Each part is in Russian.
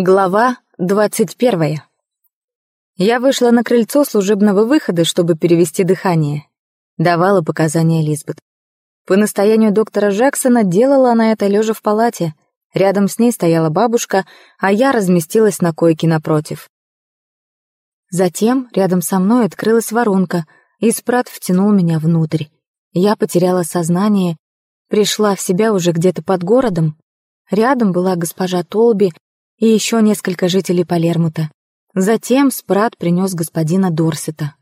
Глава двадцать первая. Я вышла на крыльцо служебного выхода, чтобы перевести дыхание. Давала показания Лизбет. По настоянию доктора Джексона делала она это лежа в палате. Рядом с ней стояла бабушка, а я разместилась на койке напротив. Затем рядом со мной открылась воронка, и Спрат втянул меня внутрь. Я потеряла сознание, пришла в себя уже где-то под городом. Рядом была госпожа Толби, и еще несколько жителей Палермута. Затем Спрат принес господина Дорсета.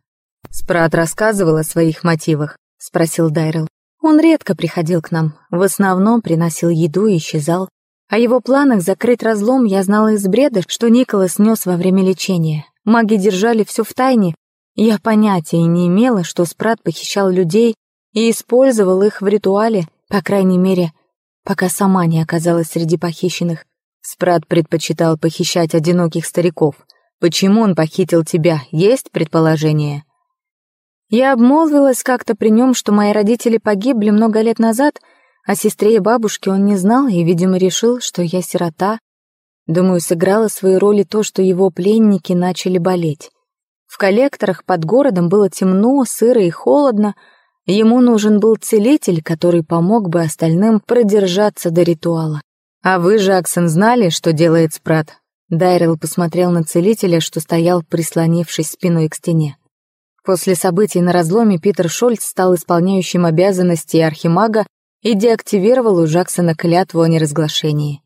«Спрат рассказывал о своих мотивах?» — спросил Дайрел. «Он редко приходил к нам, в основном приносил еду и исчезал. О его планах закрыть разлом я знала из бреда, что Николас нес во время лечения. Маги держали все в тайне. Я понятия не имела, что Спрат похищал людей и использовал их в ритуале, по крайней мере, пока сама не оказалась среди похищенных. Спрат предпочитал похищать одиноких стариков. Почему он похитил тебя, есть предположение? Я обмолвилась как-то при нем, что мои родители погибли много лет назад, а сестре и бабушке он не знал и, видимо, решил, что я сирота. Думаю, сыграло свою роль и то, что его пленники начали болеть. В коллекторах под городом было темно, сыро и холодно. Ему нужен был целитель, который помог бы остальным продержаться до ритуала. А вы же, Аксон, знали, что делает Спрат? Дайрел посмотрел на целителя, что стоял, прислонившись спиной к стене. После событий на разломе Питер Шольц стал исполняющим обязанности архимага и деактивировал у Джаксона клятву о неразглашении.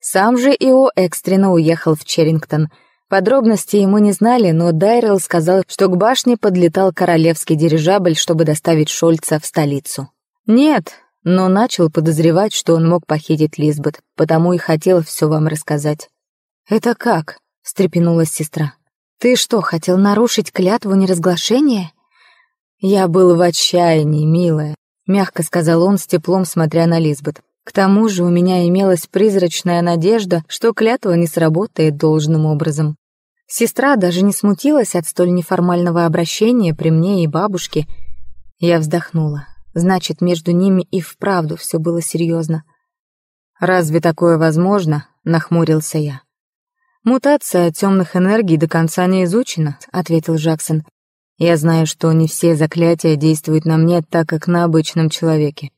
Сам же Ио экстренно уехал в Черрингтон. Подробности ему не знали, но Дайрелл сказал, что к башне подлетал королевский дирижабль, чтобы доставить Шольца в столицу. «Нет», но начал подозревать, что он мог похитить Лизбет, потому и хотел все вам рассказать. «Это как?» — встрепенулась сестра. «Ты что, хотел нарушить клятву неразглашения?» «Я был в отчаянии, милая», — мягко сказал он с теплом, смотря на Лизбет. «К тому же у меня имелась призрачная надежда, что клятва не сработает должным образом». Сестра даже не смутилась от столь неформального обращения при мне и бабушке. Я вздохнула значит, между ними и вправду все было серьезно. «Разве такое возможно?» — нахмурился я. «Мутация темных энергий до конца не изучена», — ответил Джексон. «Я знаю, что не все заклятия действуют на мне так, как на обычном человеке».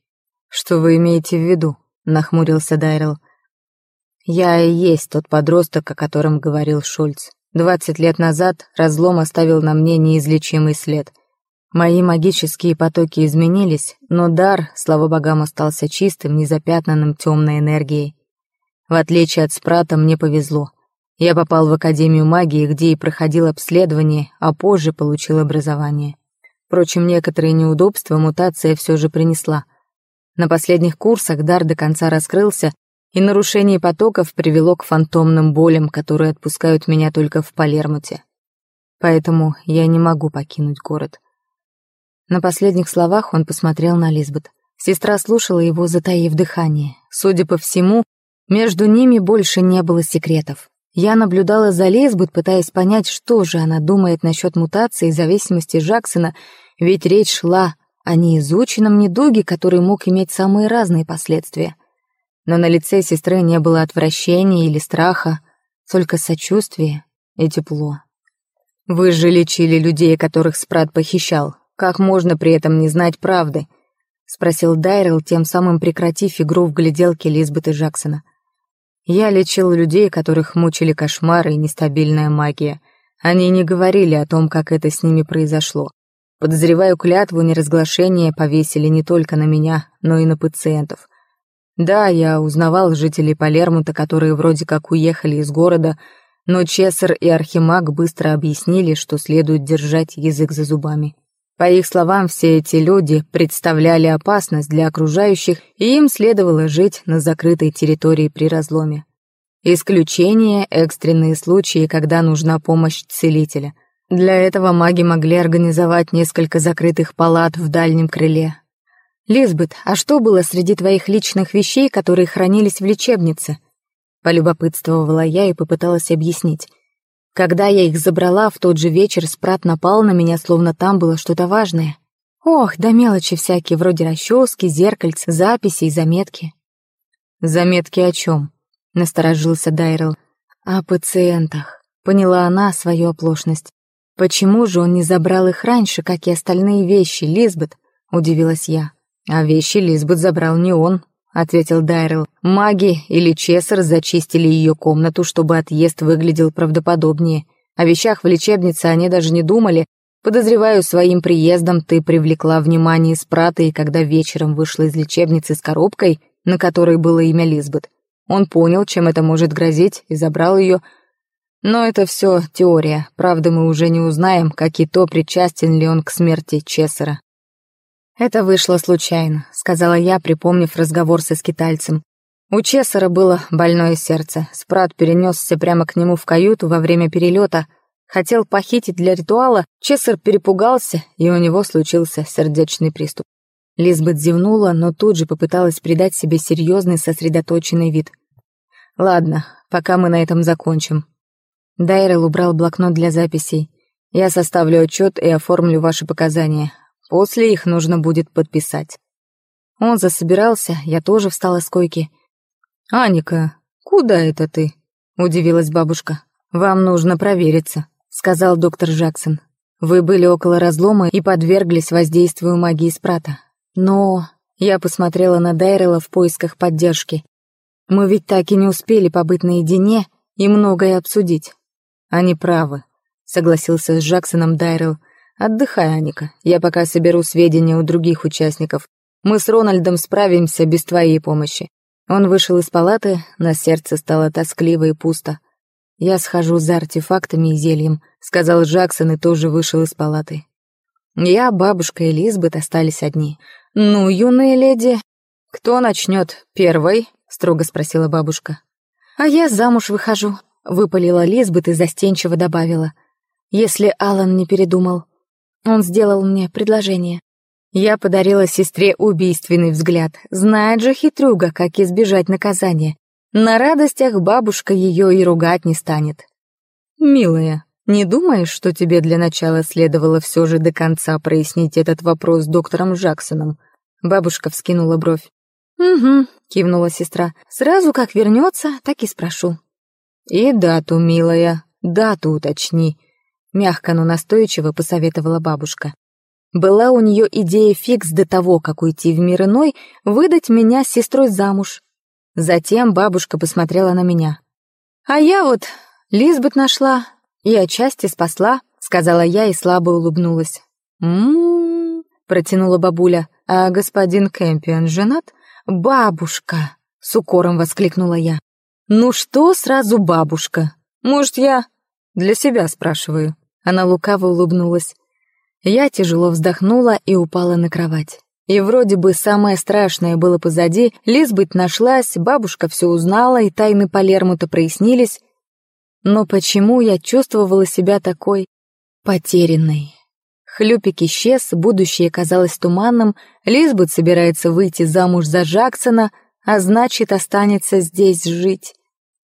«Что вы имеете в виду?» — нахмурился Дайрелл. «Я и есть тот подросток, о котором говорил Шульц. Двадцать лет назад разлом оставил на мне неизлечимый след. Мои магические потоки изменились, но дар, слава богам, остался чистым, незапятнанным темной энергией. В отличие от Спрата, мне повезло. Я попал в Академию магии, где и проходил обследование, а позже получил образование. Впрочем, некоторые неудобства мутация все же принесла. На последних курсах дар до конца раскрылся, и нарушение потоков привело к фантомным болям, которые отпускают меня только в Палермуте. Поэтому я не могу покинуть город. На последних словах он посмотрел на Лизбет. Сестра слушала его, затаив дыхание. Судя по всему, между ними больше не было секретов. Я наблюдала за Лизбет, пытаясь понять, что же она думает насчет мутации и зависимости Джексона, ведь речь шла о неизученном недуге, который мог иметь самые разные последствия. Но на лице сестры не было отвращения или страха, только сочувствие и тепло. «Вы же лечили людей, которых Спрат похищал», «Как можно при этом не знать правды?» — спросил Дайрелл, тем самым прекратив игру в гляделке Лизбет и Джексона. «Я лечил людей, которых мучили кошмары и нестабильная магия. Они не говорили о том, как это с ними произошло. Подозреваю, клятву неразглашения повесили не только на меня, но и на пациентов. Да, я узнавал жителей Палермута, которые вроде как уехали из города, но Чессер и Архимаг быстро объяснили, что следует держать язык за зубами. По их словам, все эти люди представляли опасность для окружающих, и им следовало жить на закрытой территории при разломе. Исключение – экстренные случаи, когда нужна помощь целителя. Для этого маги могли организовать несколько закрытых палат в дальнем крыле. «Лизбет, а что было среди твоих личных вещей, которые хранились в лечебнице?» Полюбопытствовала я и попыталась объяснить. Когда я их забрала в тот же вечер, спрат напал на меня, словно там было что-то важное. Ох, да мелочи всякие, вроде расчески, зеркальц, записи и заметки. «Заметки о чем?» — насторожился Дайрел. «О пациентах». Поняла она свою оплошность. «Почему же он не забрал их раньше, как и остальные вещи, Лизбет?» — удивилась я. «А вещи Лизбет забрал не он, ответил Дайрел. «Маги или Чессер зачистили ее комнату, чтобы отъезд выглядел правдоподобнее. О вещах в лечебнице они даже не думали. Подозреваю, своим приездом ты привлекла внимание Спрата, и когда вечером вышла из лечебницы с коробкой, на которой было имя Лизбет, он понял, чем это может грозить, и забрал ее. Но это все теория. Правда, мы уже не узнаем, как и то, причастен ли он к смерти Чессера. Это вышло случайно, сказала я, припомнив разговор со скитальцем. У Чессера было больное сердце. Спрат перенесся прямо к нему в каюту во время перелета. Хотел похитить для ритуала, Чессер перепугался, и у него случился сердечный приступ. Лизбет зевнула, но тут же попыталась придать себе серьезный сосредоточенный вид. «Ладно, пока мы на этом закончим». Дайрел убрал блокнот для записей. «Я составлю отчет и оформлю ваши показания. После их нужно будет подписать. Он засобирался, я тоже встала с койки. «Аника, куда это ты?» — удивилась бабушка. «Вам нужно провериться», — сказал доктор Джексон. «Вы были около разлома и подверглись воздействию магии Спрата. Но...» — я посмотрела на Дайрела в поисках поддержки. «Мы ведь так и не успели побыть наедине и многое обсудить». «Они правы», — согласился с Джексоном Дайрел. Отдыхай, Аника. Я пока соберу сведения у других участников. Мы с Рональдом справимся без твоей помощи. Он вышел из палаты, на сердце стало тоскливо и пусто. «Я схожу за артефактами и зельем», — сказал Джексон и тоже вышел из палаты. Я, бабушка и Лизбет остались одни. «Ну, юные леди, кто начнет первой?» — строго спросила бабушка. «А я замуж выхожу», — выпалила Лизбет и застенчиво добавила. «Если Алан не передумал». Он сделал мне предложение. Я подарила сестре убийственный взгляд. Знает же хитрюга, как избежать наказания. На радостях бабушка ее и ругать не станет. «Милая, не думаешь, что тебе для начала следовало все же до конца прояснить этот вопрос с доктором Джаксоном? Бабушка вскинула бровь. «Угу», — кивнула сестра. «Сразу как вернется, так и спрошу». «И дату, милая, дату уточни мягко, но настойчиво посоветовала бабушка. Была у нее идея фикс до того, как уйти в мир иной, выдать меня с сестрой замуж. Затем бабушка посмотрела на меня. «А я вот Лизбет нашла и отчасти спасла», — сказала я и слабо улыбнулась. м «М-м-м», протянула бабуля. «А господин Кэмпион женат?» «Бабушка!» — с укором воскликнула я. «Ну что сразу бабушка? Может, я для себя спрашиваю?» Она лукаво улыбнулась. Я тяжело вздохнула и упала на кровать. И вроде бы самое страшное было позади, Лизбет нашлась, бабушка все узнала, и тайны Палермута прояснились. Но почему я чувствовала себя такой потерянной? Хлюпик исчез, будущее казалось туманным, Лизбет собирается выйти замуж за Джексона, а значит, останется здесь жить.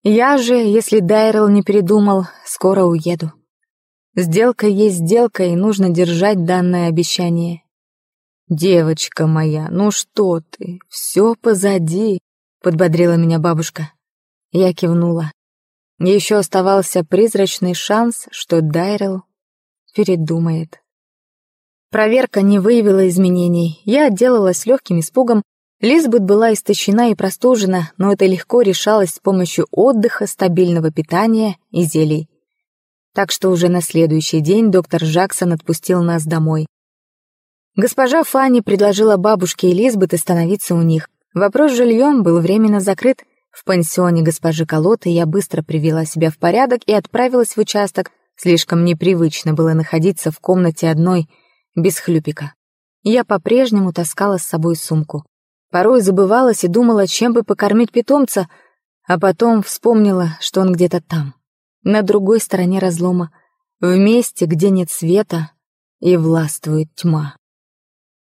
Я же, если Дайрелл не передумал, скоро уеду. Сделка есть сделка, и нужно держать данное обещание. «Девочка моя, ну что ты, все позади», — подбодрила меня бабушка. Я кивнула. Еще оставался призрачный шанс, что Дайрел передумает. Проверка не выявила изменений. Я отделалась легким испугом. Лизбет была истощена и простужена, но это легко решалось с помощью отдыха, стабильного питания и зелий. так что уже на следующий день доктор Жаксон отпустил нас домой. Госпожа Фанни предложила бабушке Элизабет остановиться у них. Вопрос с жильем был временно закрыт. В пансионе госпожи Колоты я быстро привела себя в порядок и отправилась в участок. Слишком непривычно было находиться в комнате одной, без хлюпика. Я по-прежнему таскала с собой сумку. Порой забывалась и думала, чем бы покормить питомца, а потом вспомнила, что он где-то там на другой стороне разлома, в месте, где нет света и властвует тьма.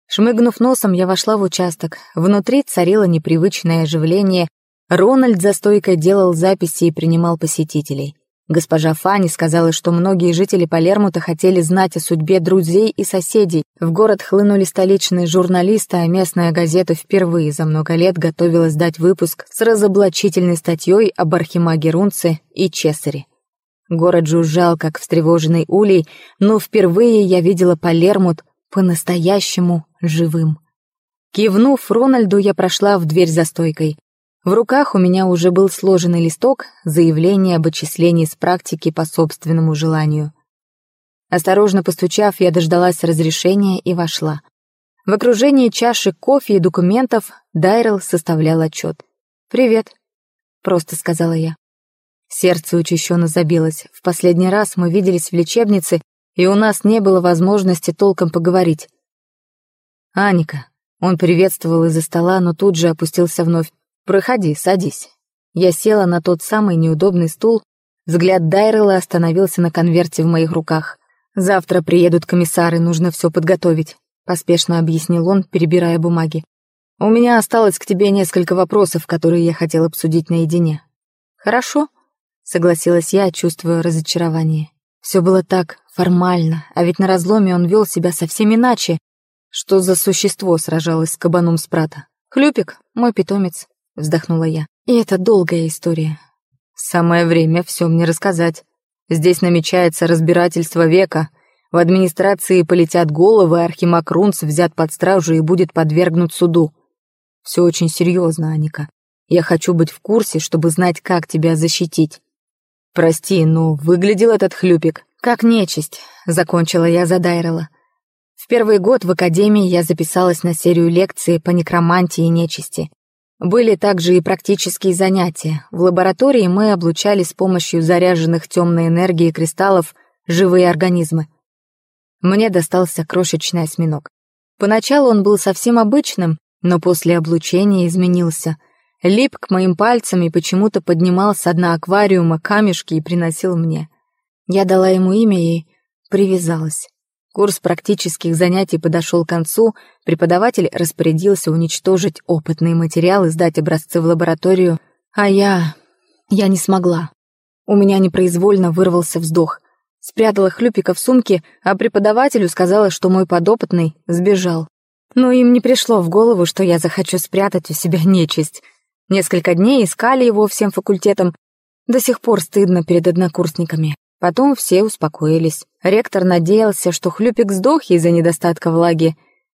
Шмыгнув носом, я вошла в участок. Внутри царило непривычное оживление. Рональд за стойкой делал записи и принимал посетителей. Госпожа Фани сказала, что многие жители Палермута хотели знать о судьбе друзей и соседей. В город хлынули столичные журналисты, а местная газета впервые за много лет готовилась дать выпуск с разоблачительной статьей об архимаге Рунце и Чесаре. Город жужжал, как встревоженный улей, но впервые я видела Палермут по-настоящему живым. Кивнув Рональду, я прошла в дверь за стойкой. В руках у меня уже был сложенный листок заявления об отчислении с практики по собственному желанию. Осторожно постучав, я дождалась разрешения и вошла. В окружении чаши кофе и документов Дайрелл составлял отчет. «Привет», — просто сказала я. Сердце учащенно забилось. В последний раз мы виделись в лечебнице, и у нас не было возможности толком поговорить. «Аника», — он приветствовал из-за стола, но тут же опустился вновь. «Проходи, садись». Я села на тот самый неудобный стул. Взгляд Дайрела остановился на конверте в моих руках. «Завтра приедут комиссары, нужно все подготовить», — поспешно объяснил он, перебирая бумаги. «У меня осталось к тебе несколько вопросов, которые я хотел обсудить наедине». «Хорошо», Согласилась я, чувствуя разочарование. Все было так, формально, а ведь на разломе он вел себя совсем иначе. Что за существо сражалось с кабаном Спрата? «Хлюпик, мой питомец», — вздохнула я. «И это долгая история». «Самое время все мне рассказать. Здесь намечается разбирательство века. В администрации полетят головы, Архимаг Рунц взят под стражу и будет подвергнут суду. Все очень серьезно, Аника. Я хочу быть в курсе, чтобы знать, как тебя защитить». «Прости, но ну, выглядел этот хлюпик как нечисть», — закончила я за Дайрела. В первый год в академии я записалась на серию лекций по некромантии и нечисти. Были также и практические занятия. В лаборатории мы облучали с помощью заряженных темной энергией кристаллов живые организмы. Мне достался крошечный осьминог. Поначалу он был совсем обычным, но после облучения изменился — Липк моим пальцам и почему-то поднимал с дна аквариума камешки и приносил мне. Я дала ему имя и привязалась. Курс практических занятий подошел к концу, преподаватель распорядился уничтожить опытные материалы, сдать образцы в лабораторию, а я... я не смогла. У меня непроизвольно вырвался вздох. Спрятала хлюпика в сумке, а преподавателю сказала, что мой подопытный сбежал. Но им не пришло в голову, что я захочу спрятать у себя нечисть. Несколько дней искали его всем факультетом. До сих пор стыдно перед однокурсниками. Потом все успокоились. Ректор надеялся, что Хлюпик сдох из-за недостатка влаги.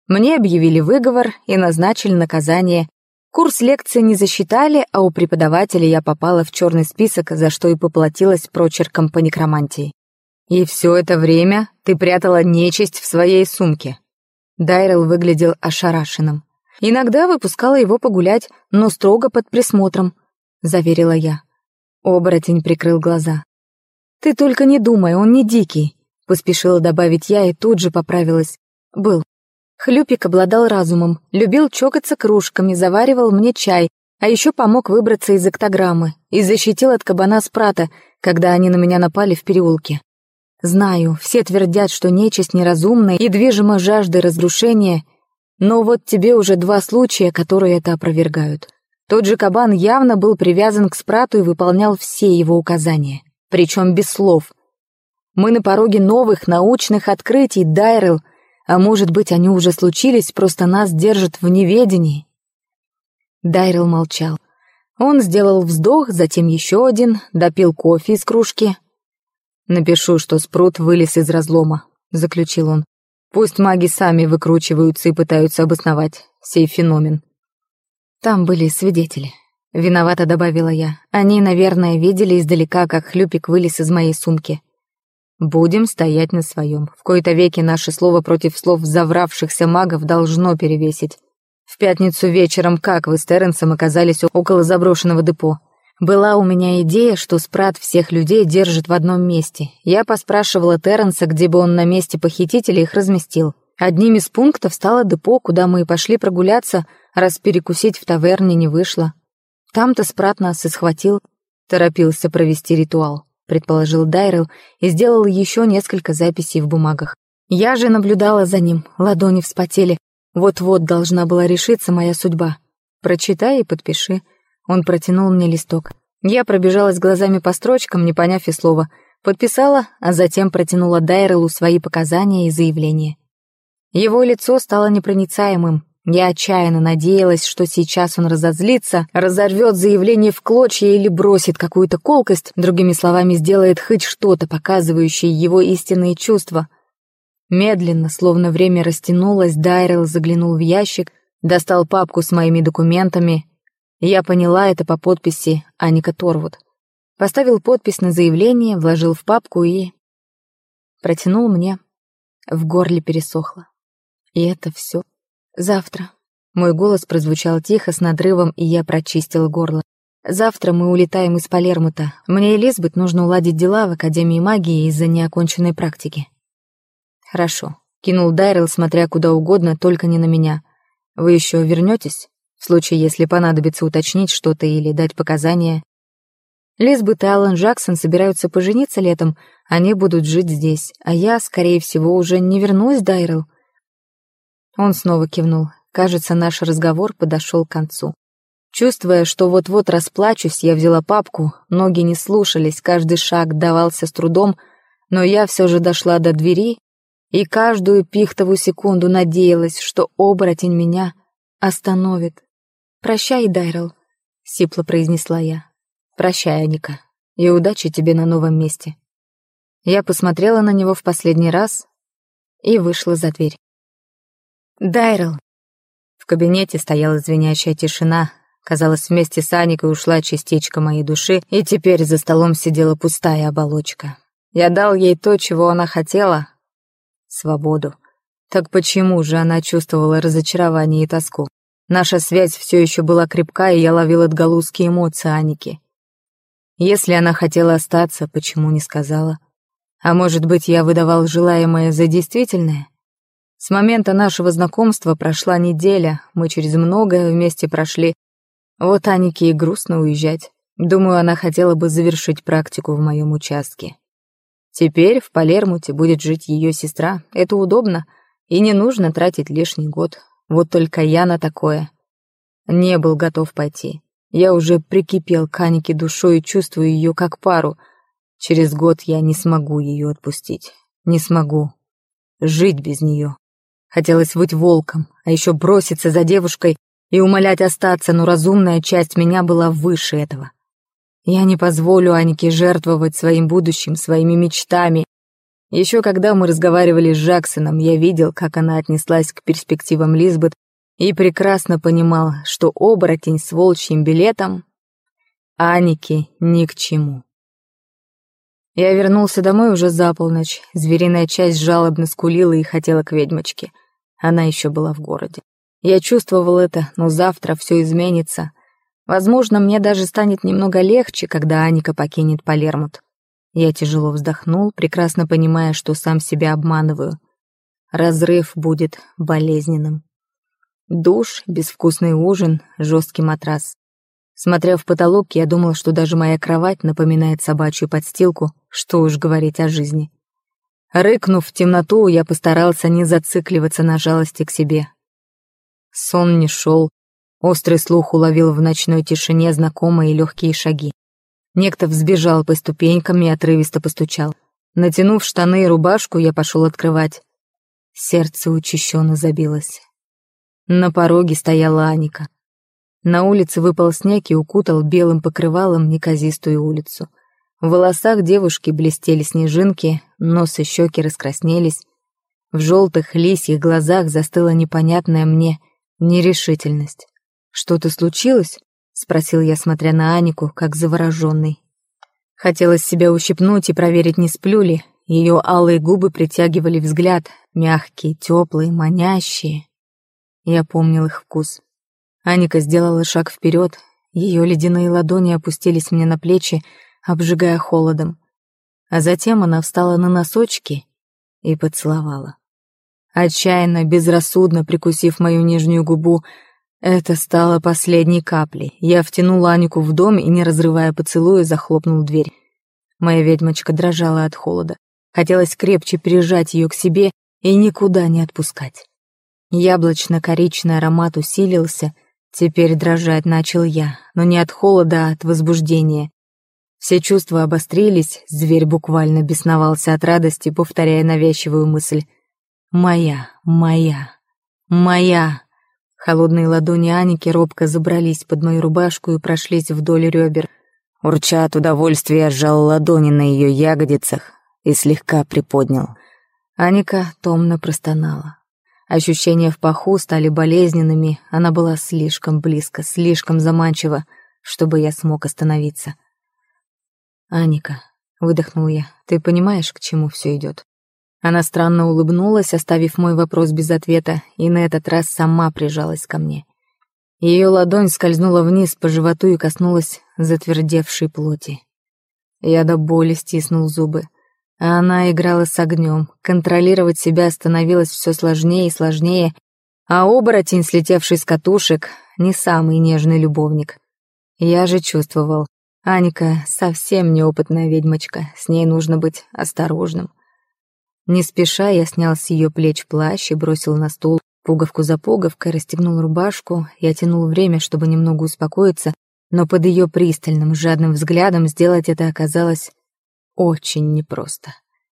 Мне объявили выговор и назначили наказание. Курс лекции не засчитали, а у преподавателя я попала в черный список, за что и поплатилась прочерком по некромантии. «И все это время ты прятала нечисть в своей сумке». Дайрел выглядел ошарашенным. «Иногда выпускала его погулять, но строго под присмотром», — заверила я. Оборотень прикрыл глаза. «Ты только не думай, он не дикий», — поспешила добавить я и тут же поправилась. «Был». Хлюпик обладал разумом, любил чокаться кружками, заваривал мне чай, а еще помог выбраться из октограммы и защитил от кабана Спрата, когда они на меня напали в переулке. Знаю, все твердят, что нечисть неразумна и движима жаждой разрушения, но вот тебе уже два случая, которые это опровергают. Тот же кабан явно был привязан к спрату и выполнял все его указания. Причем без слов. Мы на пороге новых научных открытий, Дайрел. А может быть, они уже случились, просто нас держат в неведении. Дайрел молчал. Он сделал вздох, затем еще один, допил кофе из кружки. «Напишу, что спрут вылез из разлома», — заключил он. «Пусть маги сами выкручиваются и пытаются обосновать сей феномен». Там были свидетели. Виновато добавила я. Они, наверное, видели издалека, как хлюпик вылез из моей сумки. Будем стоять на своем. В кои-то веки наше слово против слов завравшихся магов должно перевесить. В пятницу вечером как вы с Терренсом оказались около заброшенного депо? Была у меня идея, что спрат всех людей держит в одном месте. Я поспрашивала Терренса, где бы он на месте похитителя их разместил. Одним из пунктов стало депо, куда мы и пошли прогуляться, раз перекусить в таверне не вышло. Там-то спрат нас и схватил. Торопился провести ритуал, предположил Дайрел и сделал еще несколько записей в бумагах. Я же наблюдала за ним, ладони вспотели. Вот-вот должна была решиться моя судьба. Прочитай и подпиши. Он протянул мне листок. Я пробежалась глазами по строчкам, не поняв и слова. Подписала, а затем протянула Дайрелу свои показания и заявления. Его лицо стало непроницаемым. Я отчаянно надеялась, что сейчас он разозлится, разорвет заявление в клочья или бросит какую-то колкость, другими словами, сделает хоть что-то, показывающее его истинные чувства. Медленно, словно время растянулось, Дайрел заглянул в ящик, достал папку с моими документами я поняла это по подписи Аника Торвуд. Поставил подпись на заявление, вложил в папку и... Протянул мне. В горле пересохло. И это все. Завтра. Мой голос прозвучал тихо, с надрывом, и я прочистил горло. Завтра мы улетаем из Палермута. Мне и Лизбет нужно уладить дела в Академии магии из-за неоконченной практики. Хорошо. Кинул Дайрел, смотря куда угодно, только не на меня. Вы еще вернетесь? в случае, если понадобится уточнить что-то или дать показания. Лизбет и Аллен Джексон собираются пожениться летом, они будут жить здесь, а я, скорее всего, уже не вернусь, Дайрел. Он снова кивнул. Кажется, наш разговор подошел к концу. Чувствуя, что вот-вот расплачусь, я взяла папку, ноги не слушались, каждый шаг давался с трудом, но я все же дошла до двери и каждую пихтовую секунду надеялась, что оборотень меня остановит. Прощай, Дайрел. Сипло произнесла я. Прощай, Аника. И удачи тебе на новом месте. Я посмотрела на него в последний раз и вышла за дверь. Дайрел. В кабинете стояла звенящая тишина. Казалось, вместе с Аникой ушла частичка моей души, и теперь за столом сидела пустая оболочка. Я дал ей то, чего она хотела — свободу. Так почему же она чувствовала разочарование и тоску? Наша связь все еще была крепка, и я ловил отголоски эмоций Аники. Если она хотела остаться, почему не сказала? А может быть, я выдавал желаемое за действительное? С момента нашего знакомства прошла неделя, мы через многое вместе прошли. Вот Анике и грустно уезжать. Думаю, она хотела бы завершить практику в моем участке. Теперь в Палермуте будет жить ее сестра. Это удобно, и не нужно тратить лишний год. Вот только я на такое не был готов пойти. Я уже прикипел к Анике душой и чувствую ее как пару. Через год я не смогу ее отпустить. Не смогу. Жить без нее. Хотелось быть волком, а еще броситься за девушкой и умолять остаться, но разумная часть меня была выше этого. Я не позволю Анике жертвовать своим будущим, своими мечтами еще когда мы разговаривали с Джаксоном, я видел, как она отнеслась к перспективам Лизбет и прекрасно понимал, что оборотень с волчьим билетом Анике ни к чему. Я вернулся домой уже за полночь. Звериная часть жалобно скулила и хотела к ведьмочке. Она еще была в городе. Я чувствовал это, но завтра все изменится. Возможно, мне даже станет немного легче, когда Аника покинет Палермут. Я тяжело вздохнул, прекрасно понимая, что сам себя обманываю. Разрыв будет болезненным. Душ, безвкусный ужин, жесткий матрас. Смотря в потолок, я думал, что даже моя кровать напоминает собачью подстилку, что уж говорить о жизни. Рыкнув в темноту, я постарался не зацикливаться на жалости к себе. Сон не шел, острый слух уловил в ночной тишине знакомые легкие шаги. Некто взбежал по ступенькам и отрывисто постучал. Натянув штаны и рубашку, я пошел открывать. Сердце учащенно забилось. На пороге стояла Аника. На улице выпал снег и укутал белым покрывалом неказистую улицу. В волосах девушки блестели снежинки, нос и щеки раскраснелись. В желтых лисьих глазах застыла непонятная мне нерешительность. Что-то случилось? спросил я, смотря на Анику, как завороженный. Хотелось себя ущипнуть и проверить, не сплю ли. Ее алые губы притягивали взгляд, мягкие, теплые, манящие. Я помнил их вкус. Аника сделала шаг вперед, ее ледяные ладони опустились мне на плечи, обжигая холодом. А затем она встала на носочки и поцеловала. Отчаянно, безрассудно прикусив мою нижнюю губу, это стало последней каплей. Я втянул Анику в дом и, не разрывая поцелуя, захлопнул дверь. Моя ведьмочка дрожала от холода. Хотелось крепче прижать ее к себе и никуда не отпускать. Яблочно-коричный аромат усилился. Теперь дрожать начал я, но не от холода, а от возбуждения. Все чувства обострились, зверь буквально бесновался от радости, повторяя навязчивую мысль. «Моя, моя, моя!» Холодные ладони Аники робко забрались под мою рубашку и прошлись вдоль ребер. Урча от удовольствия, сжал ладони на ее ягодицах и слегка приподнял. Аника томно простонала. Ощущения в паху стали болезненными, она была слишком близко, слишком заманчива, чтобы я смог остановиться. «Аника», — выдохнул я, — «ты понимаешь, к чему все идет?» Она странно улыбнулась, оставив мой вопрос без ответа, и на этот раз сама прижалась ко мне. Ее ладонь скользнула вниз по животу и коснулась затвердевшей плоти. Я до боли стиснул зубы. А она играла с огнем, контролировать себя становилось все сложнее и сложнее, а оборотень, слетевший с катушек, не самый нежный любовник. Я же чувствовал, Аника совсем неопытная ведьмочка, с ней нужно быть осторожным. Не спеша я снял с ее плеч плащ и бросил на стол. Пуговку за пуговкой расстегнул рубашку, и тянул время, чтобы немного успокоиться, но под ее пристальным, жадным взглядом сделать это оказалось очень непросто.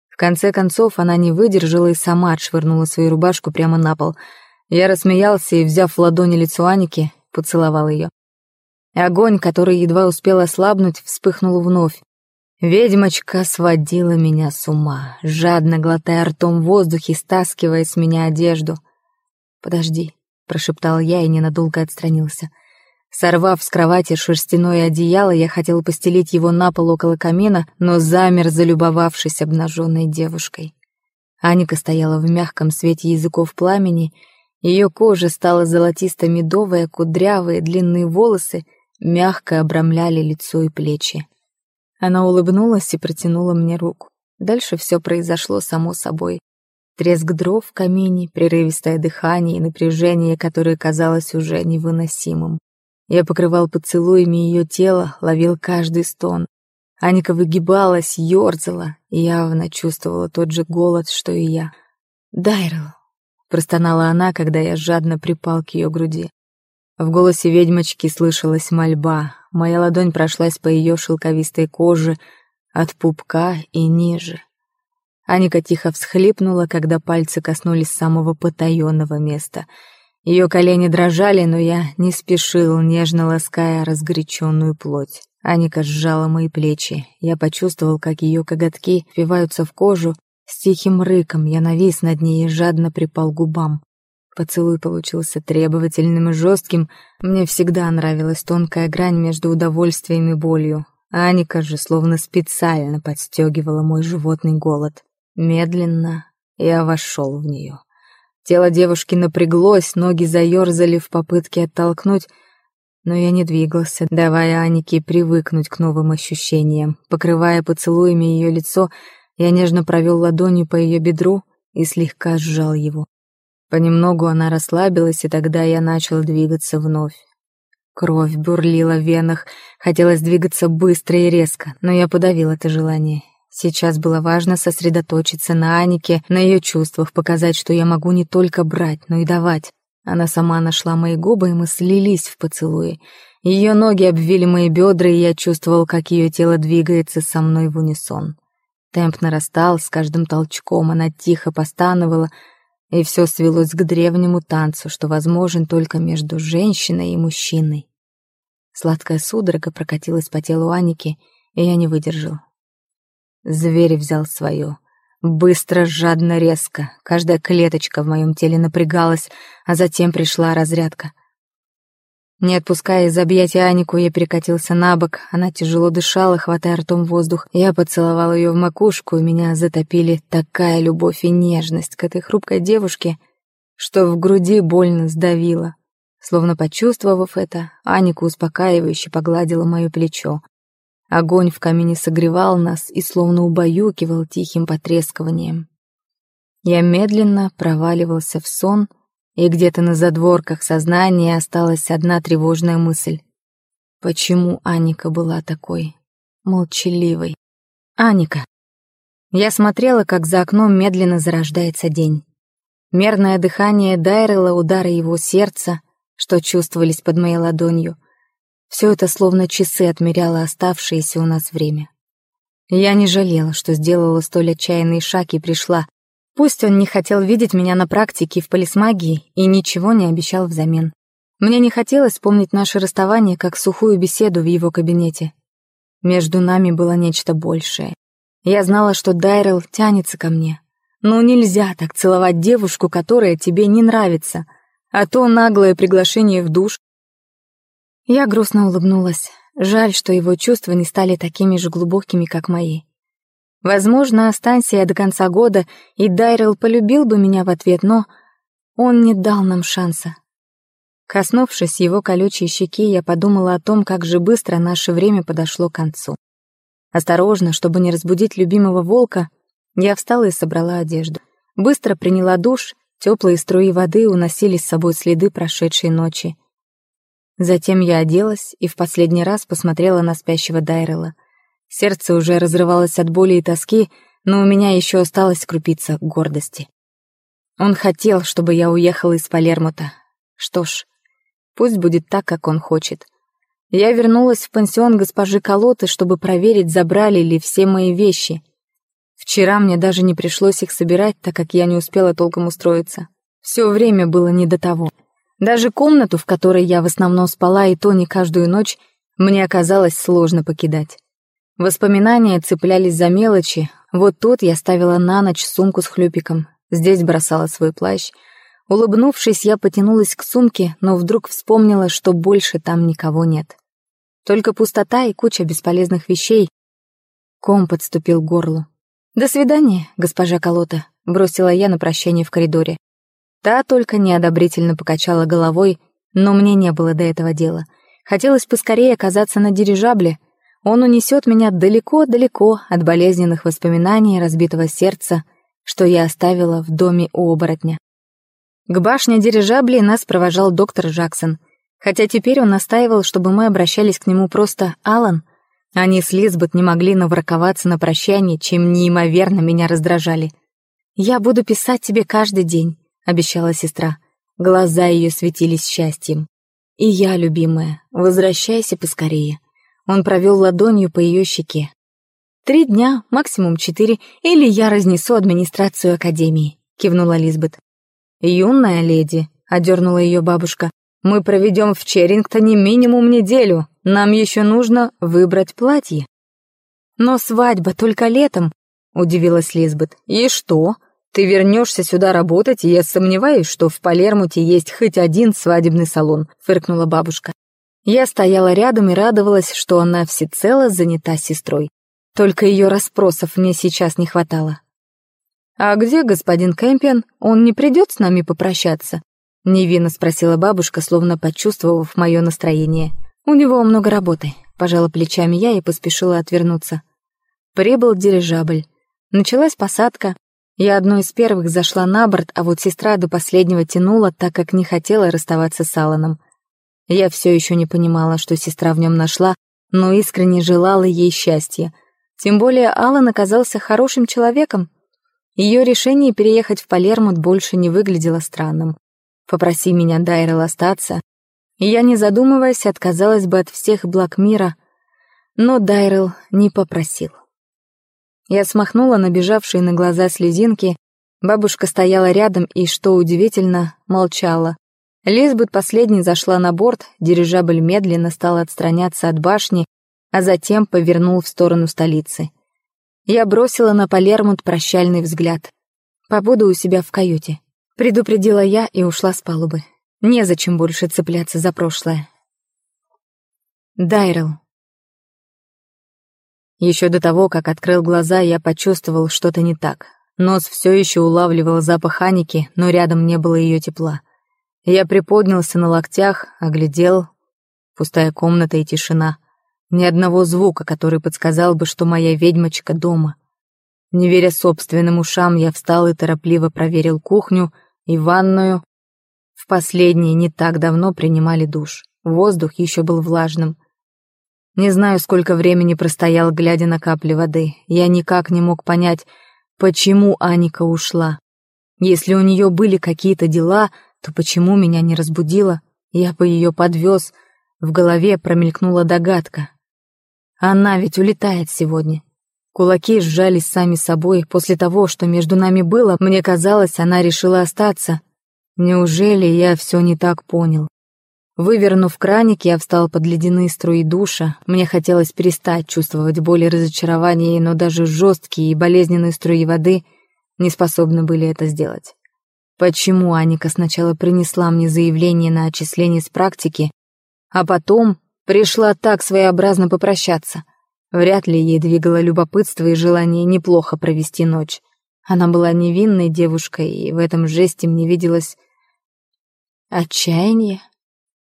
В конце концов, она не выдержала и сама отшвырнула свою рубашку прямо на пол. Я рассмеялся и, взяв в ладони лицо Аники, поцеловал ее. Огонь, который едва успел ослабнуть, вспыхнул вновь. Ведьмочка сводила меня с ума, жадно глотая ртом воздух и стаскивая с меня одежду. «Подожди», — прошептал я и ненадолго отстранился. Сорвав с кровати шерстяное одеяло, я хотел постелить его на пол около камина, но замер, залюбовавшись обнаженной девушкой. Аника стояла в мягком свете языков пламени, ее кожа стала золотисто-медовая, кудрявые длинные волосы мягко обрамляли лицо и плечи. Она улыбнулась и протянула мне руку. Дальше все произошло само собой. Треск дров в камине, прерывистое дыхание и напряжение, которое казалось уже невыносимым. Я покрывал поцелуями ее тело, ловил каждый стон. Аника выгибалась, ерзала, и явно чувствовала тот же голод, что и я. «Дайрл», — простонала она, когда я жадно припал к ее груди. В голосе ведьмочки слышалась мольба. Моя ладонь прошлась по ее шелковистой коже от пупка и ниже. Аника тихо всхлипнула, когда пальцы коснулись самого потаенного места. Ее колени дрожали, но я не спешил, нежно лаская разгоряченную плоть. Аника сжала мои плечи. Я почувствовал, как ее коготки впиваются в кожу. С тихим рыком я навис над ней и жадно припал губам. Поцелуй получился требовательным и жестким. Мне всегда нравилась тонкая грань между удовольствием и болью. Аника же словно специально подстегивала мой животный голод. Медленно я вошел в нее. Тело девушки напряглось, ноги заерзали в попытке оттолкнуть, но я не двигался, давая Анике привыкнуть к новым ощущениям. Покрывая поцелуями ее лицо, я нежно провел ладонью по ее бедру и слегка сжал его. Понемногу она расслабилась, и тогда я начал двигаться вновь. Кровь бурлила в венах, хотелось двигаться быстро и резко, но я подавил это желание. Сейчас было важно сосредоточиться на Анике, на ее чувствах, показать, что я могу не только брать, но и давать. Она сама нашла мои губы, и мы слились в поцелуе. Ее ноги обвили мои бедра, и я чувствовал, как ее тело двигается со мной в унисон. Темп нарастал, с каждым толчком она тихо постановала — и все свелось к древнему танцу, что возможен только между женщиной и мужчиной. Сладкая судорога прокатилась по телу Аники, и я не выдержал. Зверь взял свое. Быстро, жадно, резко. Каждая клеточка в моем теле напрягалась, а затем Не отпуская из объятий Анику, я перекатился на бок. Она тяжело дышала, хватая ртом воздух. Я поцеловал ее в макушку, и меня затопили такая любовь и нежность к этой хрупкой девушке, что в груди больно сдавило. Словно почувствовав это, Аника успокаивающе погладила мое плечо. Огонь в камине согревал нас и словно убаюкивал тихим потрескиванием. Я медленно проваливался в сон, и где-то на задворках сознания осталась одна тревожная мысль. Почему Аника была такой молчаливой? Аника. Я смотрела, как за окном медленно зарождается день. Мерное дыхание Дайрела, удары его сердца, что чувствовались под моей ладонью. Все это словно часы отмеряло оставшееся у нас время. Я не жалела, что сделала столь отчаянный шаг и пришла. Пусть он не хотел видеть меня на практике в полисмагии и ничего не обещал взамен. Мне не хотелось помнить наше расставание как сухую беседу в его кабинете. Между нами было нечто большее. Я знала, что Дайрел тянется ко мне. Но нельзя так целовать девушку, которая тебе не нравится, а то наглое приглашение в душ. Я грустно улыбнулась. Жаль, что его чувства не стали такими же глубокими, как мои. Возможно, останься я до конца года, и Дайрел полюбил бы меня в ответ, но он не дал нам шанса. Коснувшись его колючей щеки, я подумала о том, как же быстро наше время подошло к концу. Осторожно, чтобы не разбудить любимого волка, я встала и собрала одежду. Быстро приняла душ, теплые струи воды уносили с собой следы прошедшей ночи. Затем я оделась и Сердце уже разрывалось от боли и тоски, но у меня еще осталась крупица гордости. Он хотел, чтобы я уехала из Палермута. Что ж, пусть будет так, как он хочет. Я вернулась в пансион госпожи Колоты, чтобы проверить, забрали ли все мои вещи. Вчера мне даже не пришлось их собирать, так как я не успела толком устроиться. Все время было не до того. Даже комнату, в которой я в основном спала и то не каждую ночь, мне оказалось сложно покидать. Воспоминания цеплялись за мелочи. Вот тут я ставила на ночь сумку с хлюпиком, здесь бросала свой плащ. Улыбнувшись, я потянулась к сумке, но вдруг вспомнила, что больше там никого нет. Только пустота и куча бесполезных вещей. Ком подступил к горлу. «До свидания, госпожа Колота», — бросила я на прощание в коридоре. Та только неодобрительно покачала головой, но мне не было до этого дела. Хотелось поскорее оказаться на дирижабле — он унесет меня далеко-далеко от болезненных воспоминаний разбитого сердца, что я оставила в доме у оборотня. К башне дирижаблей нас провожал доктор Джаксон, хотя теперь он настаивал, чтобы мы обращались к нему просто «Алан». Они с Лизбет не могли навраковаться на прощание, чем неимоверно меня раздражали. «Я буду писать тебе каждый день», — обещала сестра. Глаза ее светились счастьем. «И я, любимая, возвращайся поскорее». Он провел ладонью по ее щеке. «Три дня, максимум четыре, или я разнесу администрацию Академии», — кивнула Лизбет. «Юная леди», — одернула ее бабушка, — «мы проведем в Черрингтоне минимум неделю. Нам еще нужно выбрать платье». «Но свадьба только летом», — удивилась Лизбет. «И что? Ты вернешься сюда работать, и я сомневаюсь, что в Палермуте есть хоть один свадебный салон», — фыркнула бабушка. Я стояла рядом и радовалась, что она всецело занята сестрой. Только ее расспросов мне сейчас не хватало. «А где господин Кэмпион? Он не придет с нами попрощаться?» — невинно спросила бабушка, словно почувствовав мое настроение. «У него много работы», — пожала плечами я и поспешила отвернуться. Прибыл дирижабль. Началась посадка. Я одной из первых зашла на борт, а вот сестра до последнего тянула, так как не хотела расставаться с Алланом. Я все еще не понимала, что сестра в нем нашла, но искренне желала ей счастья. Тем более Алан оказался хорошим человеком. Ее решение переехать в Палермут больше не выглядело странным. Попроси меня, Дайрел, остаться. И я, не задумываясь, отказалась бы от всех благ мира. Но Дайрел не попросил. Я смахнула набежавшие на глаза слезинки. Бабушка стояла рядом и, что удивительно, молчала. Лизбет последней зашла на борт, дирижабль медленно стал отстраняться от башни, а затем повернул в сторону столицы. Я бросила на Палермонт прощальный взгляд. «Побуду у себя в каюте», — предупредила я и ушла с палубы. Незачем больше цепляться за прошлое. Дайрел. Еще до того, как открыл глаза, я почувствовал что-то не так. Нос все еще улавливал запах Аники, но рядом не было ее тепла. Я приподнялся на локтях, оглядел. Пустая комната и тишина. Ни одного звука, который подсказал бы, что моя ведьмочка дома. Не веря собственным ушам, я встал и торопливо проверил кухню и ванную. В последней не так давно принимали душ. Воздух еще был влажным. Не знаю, сколько времени простоял, глядя на капли воды. Я никак не мог понять, почему Аника ушла. Если у нее были какие-то дела, تو почему меня не разбудила? Я бы ее подвез. В голове промелькнула догадка. Она ведь улетает сегодня. Кулаки сжались сами собой. После того, что между нами было, мне казалось, она решила остаться. Неужели я все не так понял? Вывернув краник, я встал под ледяные струи душа. Мне хотелось перестать чувствовать боль и разочарование, но даже жесткие и болезненные струи воды не способны были это сделать. Почему Аника сначала принесла мне заявление на отчисление с практики, а потом пришла так своеобразно попрощаться? Вряд ли ей двигало любопытство и желание неплохо провести ночь. Она была невинной девушкой, и в этом жесте мне виделось отчаяние.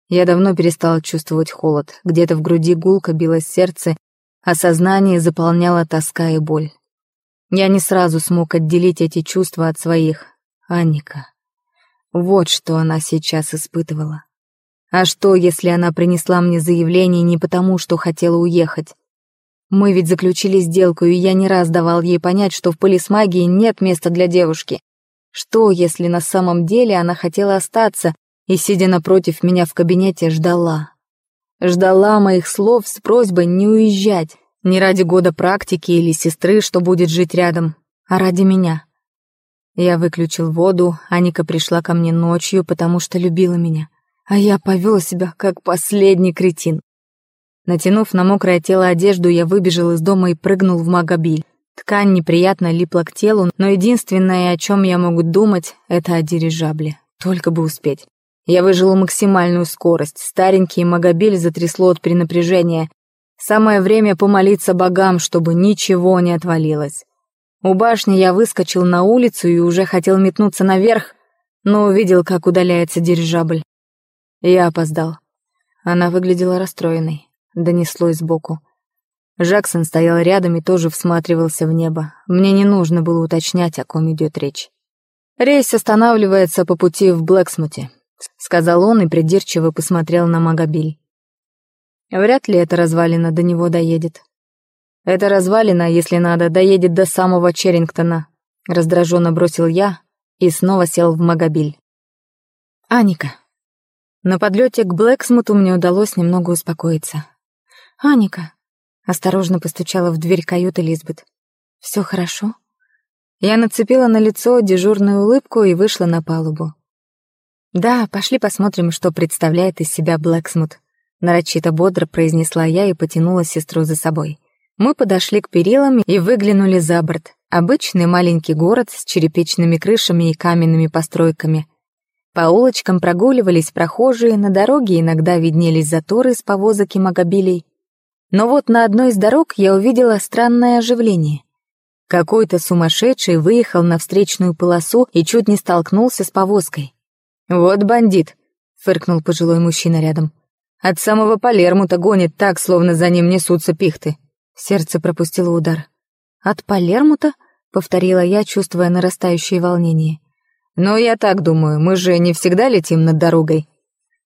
Я давно перестала чувствовать холод, где-то в груди гулко билось сердце, а сознание заполняло тоска и боль. Я не сразу смог отделить эти чувства от своих, Анника. Вот что она сейчас испытывала. А что, если она принесла мне заявление не потому, что хотела уехать? Мы ведь заключили сделку, и я не раз давал ей понять, что в полисмагии нет места для девушки. Что, если на самом деле она хотела остаться и, сидя напротив меня в кабинете, ждала? Ждала моих слов с просьбой не уезжать, не ради года практики или сестры, что будет жить рядом, а ради меня. Я выключил воду, Аника пришла ко мне ночью, потому что любила меня. А я повел себя, как последний кретин. Натянув на мокрое тело одежду, я выбежал из дома и прыгнул в магобиль. Ткань неприятно липла к телу, но единственное, о чем я могу думать, это о дирижабле. Только бы успеть. Я выжил максимальную скорость, старенький магобиль затрясло от перенапряжения. Самое время помолиться богам, чтобы ничего не отвалилось. У башни я выскочил на улицу и уже хотел метнуться наверх, но увидел, как удаляется дирижабль. Я опоздал. Она выглядела расстроенной. Донеслось сбоку. Жаксон стоял рядом и тоже всматривался в небо. Мне не нужно было уточнять, о ком идет речь. «Рейс останавливается по пути в Блэксмуте», — сказал он и придирчиво посмотрел на магабиль. «Вряд ли эта развалина до него доедет», это развалина, если надо, доедет до самого Черрингтона. Раздраженно бросил я и снова сел в Магобиль. Аника. На подлете к Блэксмуту мне удалось немного успокоиться. «Аника», — осторожно постучала в дверь каюты Лизбет. «Все хорошо?» Я нацепила на лицо дежурную улыбку и вышла на палубу. «Да, пошли посмотрим, что представляет из себя Блэксмут», — нарочито бодро произнесла я и потянула сестру за собой. Мы подошли к перилам и выглянули за борт. Обычный маленький город с черепичными крышами и каменными постройками. По улочкам прогуливались прохожие, на дороге иногда виднелись заторы с повозок и магобилей. Но вот на одной из дорог я увидела странное оживление. Какой-то сумасшедший выехал на встречную полосу и чуть не столкнулся с повозкой. «Вот бандит», — фыркнул пожилой мужчина рядом. «От самого Палермута гонит так, словно за ним несутся пихты». Сердце пропустило удар. «От Палермута?» — повторила я, чувствуя нарастающее волнение. «Ну, я так думаю, мы же не всегда летим над дорогой».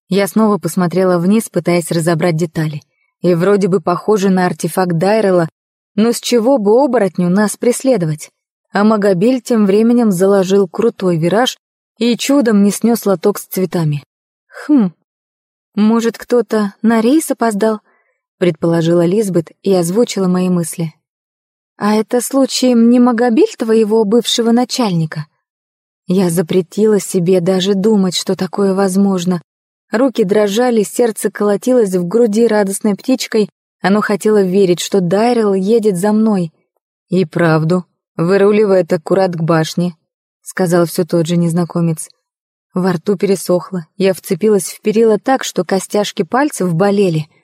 Я снова посмотрела вниз, пытаясь разобрать детали. И вроде бы похоже на артефакт Дайрела, но с чего бы оборотню нас преследовать? А Магобель тем временем заложил крутой вираж и чудом не снес лоток с цветами. «Хм, может, кто-то на рейс опоздал?» — предположила Лизбет и озвучила мои мысли. «А это случаем не Магобиль твоего бывшего начальника?» Я запретила себе даже думать, что такое возможно. Руки дрожали, сердце колотилось в груди радостной птичкой. Оно хотело верить, что Дайрел едет за мной. «И правду, выруливает аккурат к башне», — сказал все тот же незнакомец. Во рту пересохло, я вцепилась в перила так, что костяшки пальцев болели —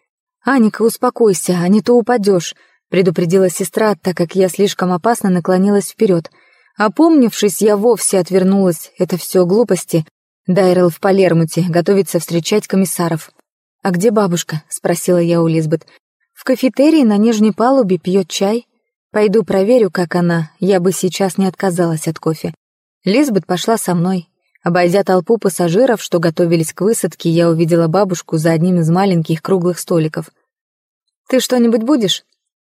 Аника, успокойся, а не то упадешь», — предупредила сестра, так как я слишком опасно наклонилась вперед. Опомнившись, я вовсе отвернулась. Это все глупости. Дайрел в Палермуте, готовится встречать комиссаров. «А где бабушка?» — спросила я у Лизбет. «В кафетерии на нижней палубе пьет чай. Пойду проверю, как она. Я бы сейчас не отказалась от кофе». Лизбет пошла со мной. Обойдя толпу пассажиров, что готовились к высадке, я увидела бабушку за одним из маленьких круглых столиков — «Ты что-нибудь будешь?»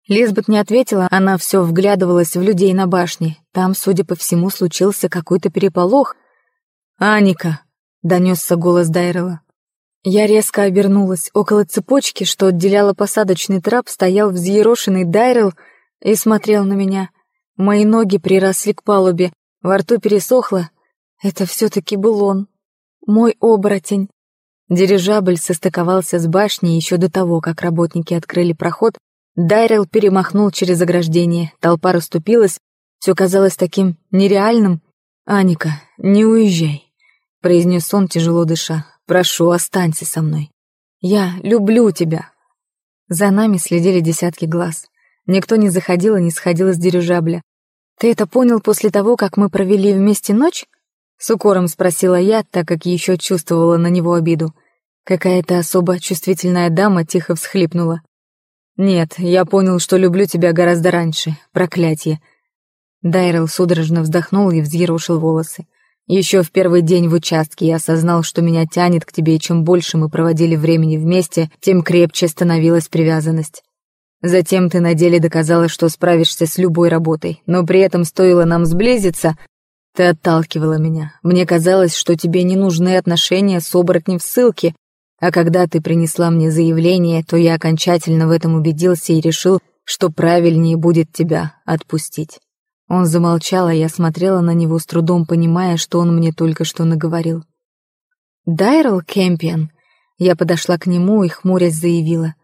Лизбет не ответила, она все вглядывалась в людей на башне. Там, судя по всему, случился какой-то переполох. «Аника!» — донесся голос Дайрела. Я резко обернулась. Около цепочки, что отделяла посадочный трап, стоял взъерошенный Дайрел и смотрел на меня. Мои ноги приросли к палубе, во рту пересохло. Это все-таки был он. Мой оборотень. Дирижабль состыковался с башней еще до того, как работники открыли проход. Дайрел перемахнул через ограждение, толпа расступилась, все казалось таким нереальным. «Аника, не уезжай», — произнес он, тяжело дыша. «Прошу, останься со мной. Я люблю тебя». За нами следили десятки глаз. Никто не заходил и не сходил из дирижабля. «Ты это понял после того, как мы провели вместе ночь?» С укором спросила я, так как еще чувствовала на него обиду. Какая-то особо чувствительная дама тихо всхлипнула. «Нет, я понял, что люблю тебя гораздо раньше. Проклятье!» Дайрел судорожно вздохнул и взъерошил волосы. «Еще в первый день в участке я осознал, что меня тянет к тебе, и чем больше мы проводили времени вместе, тем крепче становилась привязанность. Затем ты на деле доказала, что справишься с любой работой, но при этом стоило нам сблизиться, ты меня. Мне казалось, что тебе не нужны отношения с оборотнем в ссылке, а когда ты принесла мне заявление, то я окончательно в этом убедился и решил, что правильнее будет тебя отпустить». Он замолчал, а я смотрела на него с трудом, понимая, что он мне только что наговорил. «Дайрл Кэмпион», — я подошла к нему и хмурясь заявила,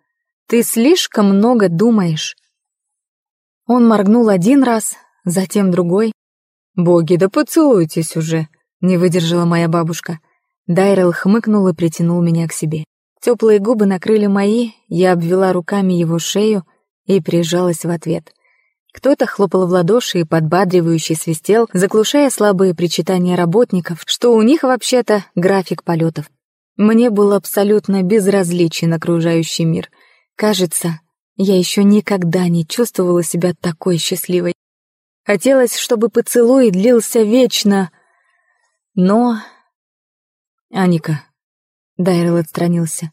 «ты слишком много думаешь». Он моргнул один раз, затем другой, «Боги, да поцелуйтесь уже!» — не выдержала моя бабушка. Дайрел хмыкнул и притянул меня к себе. Теплые губы накрыли мои, я обвела руками его шею и прижалась в ответ. Кто-то хлопал в ладоши и подбадривающий свистел, заглушая слабые причитания работников, что у них вообще-то график полетов. Мне было абсолютно безразличен окружающий мир. Кажется, я еще никогда не чувствовала себя такой счастливой. Хотелось, чтобы поцелуй длился вечно. Но... «Аника...» Дайрел отстранился.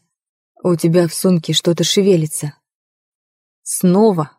«У тебя в сумке что-то шевелится». «Снова?»